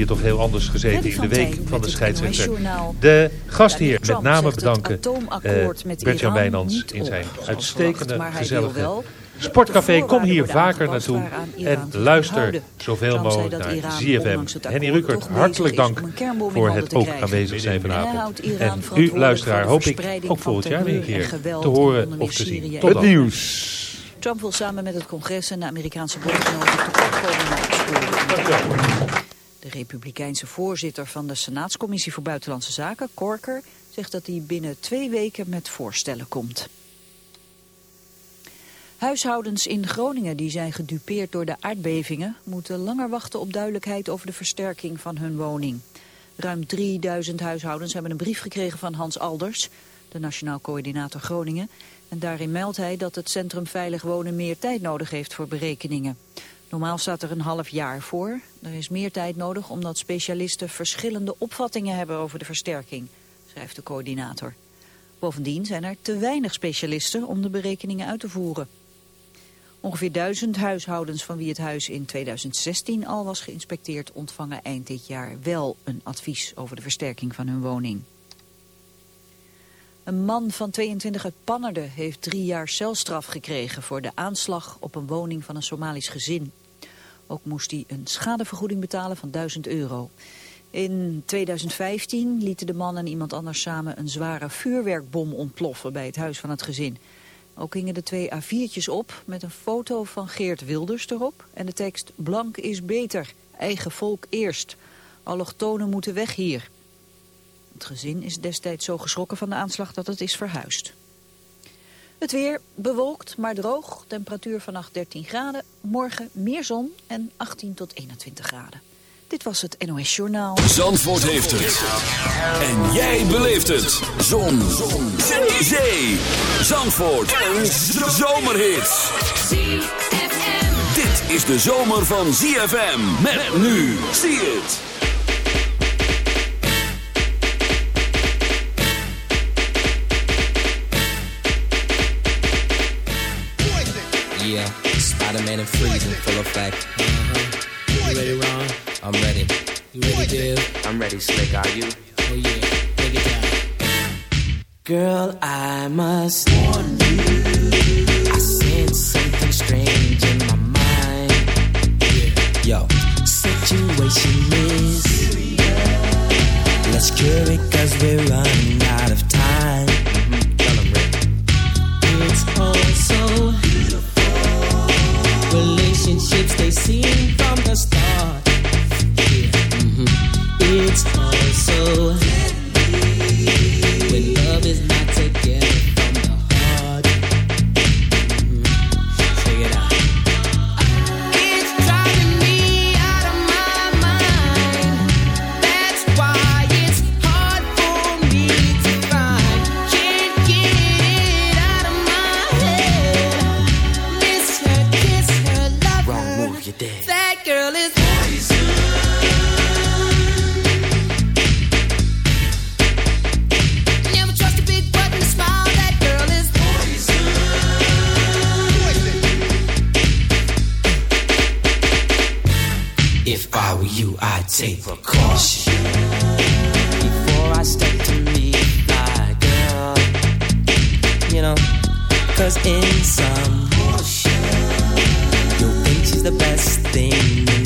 hier toch heel anders gezeten in de week van de scheidsrechter. De gastheer met name bedanken uh, Bert-Jan Wijnands in zijn uitstekende, gezellige sportcafé. Kom hier vaker naartoe en luister zoveel mogelijk naar ZFM. Henny Rukert, hartelijk dank voor het ook aanwezig zijn vanavond. En u luisteraar hoop ik ook volgend jaar weer een keer te horen of te zien. Tot Het nieuws. Trump wil samen met het congres en de Amerikaanse bondgenoten tekort komen de republikeinse voorzitter van de Senaatscommissie voor Buitenlandse Zaken, Corker, zegt dat hij binnen twee weken met voorstellen komt. Huishoudens in Groningen die zijn gedupeerd door de aardbevingen... moeten langer wachten op duidelijkheid over de versterking van hun woning. Ruim 3000 huishoudens hebben een brief gekregen van Hans Alders... de Nationaal Coördinator Groningen. En daarin meldt hij dat het Centrum Veilig Wonen meer tijd nodig heeft voor berekeningen. Normaal staat er een half jaar voor. Er is meer tijd nodig omdat specialisten verschillende opvattingen hebben over de versterking, schrijft de coördinator. Bovendien zijn er te weinig specialisten om de berekeningen uit te voeren. Ongeveer duizend huishoudens van wie het huis in 2016 al was geïnspecteerd... ontvangen eind dit jaar wel een advies over de versterking van hun woning. Een man van 22 uit Pannerden heeft drie jaar celstraf gekregen... voor de aanslag op een woning van een Somalisch gezin. Ook moest hij een schadevergoeding betalen van 1000 euro. In 2015 lieten de man en iemand anders samen een zware vuurwerkbom ontploffen bij het huis van het gezin. Ook hingen de twee A4'tjes op met een foto van Geert Wilders erop en de tekst Blank is beter, eigen volk eerst. Allochtonen moeten weg hier. Het gezin is destijds zo geschrokken van de aanslag dat het is verhuisd. Het weer bewolkt, maar droog. Temperatuur vannacht 13 graden. Morgen meer zon en 18 tot 21 graden. Dit was het NOS Journaal. Zandvoort heeft het. En jij beleeft het. Zon. Zee. Zandvoort. Een zomerhit. Dit is de zomer van ZFM. Met nu. Zie het. Spider-Man and freezing, full effect. Uh-huh. You ready, Ron? I'm ready. You ready, Dave? I'm ready, Slick. Are you? Oh yeah, take it down. Girl, I must warn you. I sense something strange in my mind. Yeah. Yo, situation is serious. Let's cure it cause we're running out of cause in some you'll think she's the best thing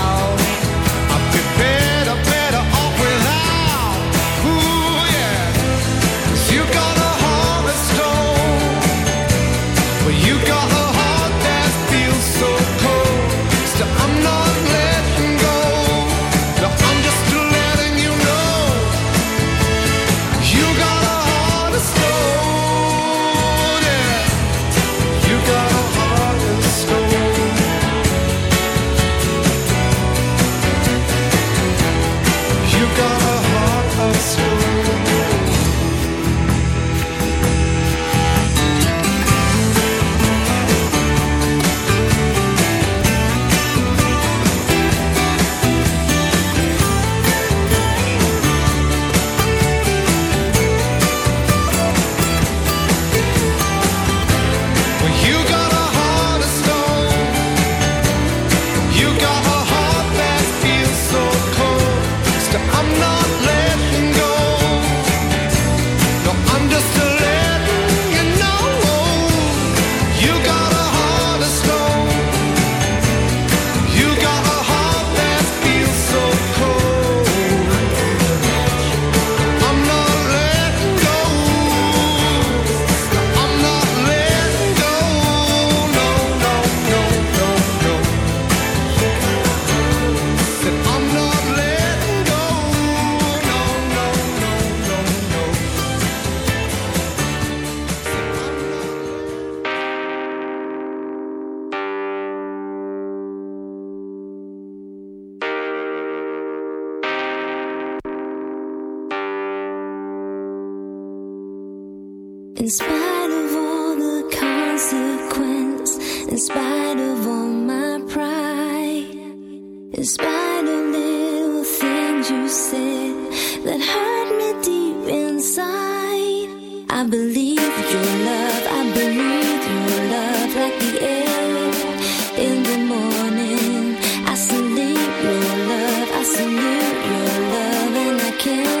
Yeah.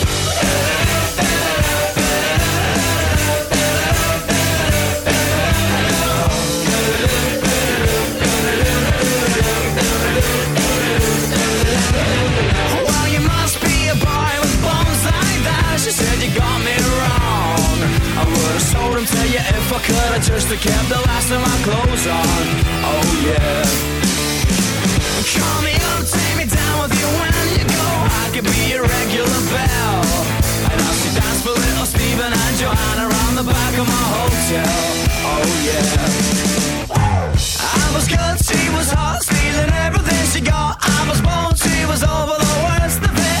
If I could. I just have kept the last of my clothes on. Oh yeah. Call me up, take me down with you when you go. I could be your regular belle. And I'll see dance for little Stephen and Joanna around the back of my hotel. Oh yeah. I was good, she was hot, stealing everything she got. I was bold, she was over the worst of it.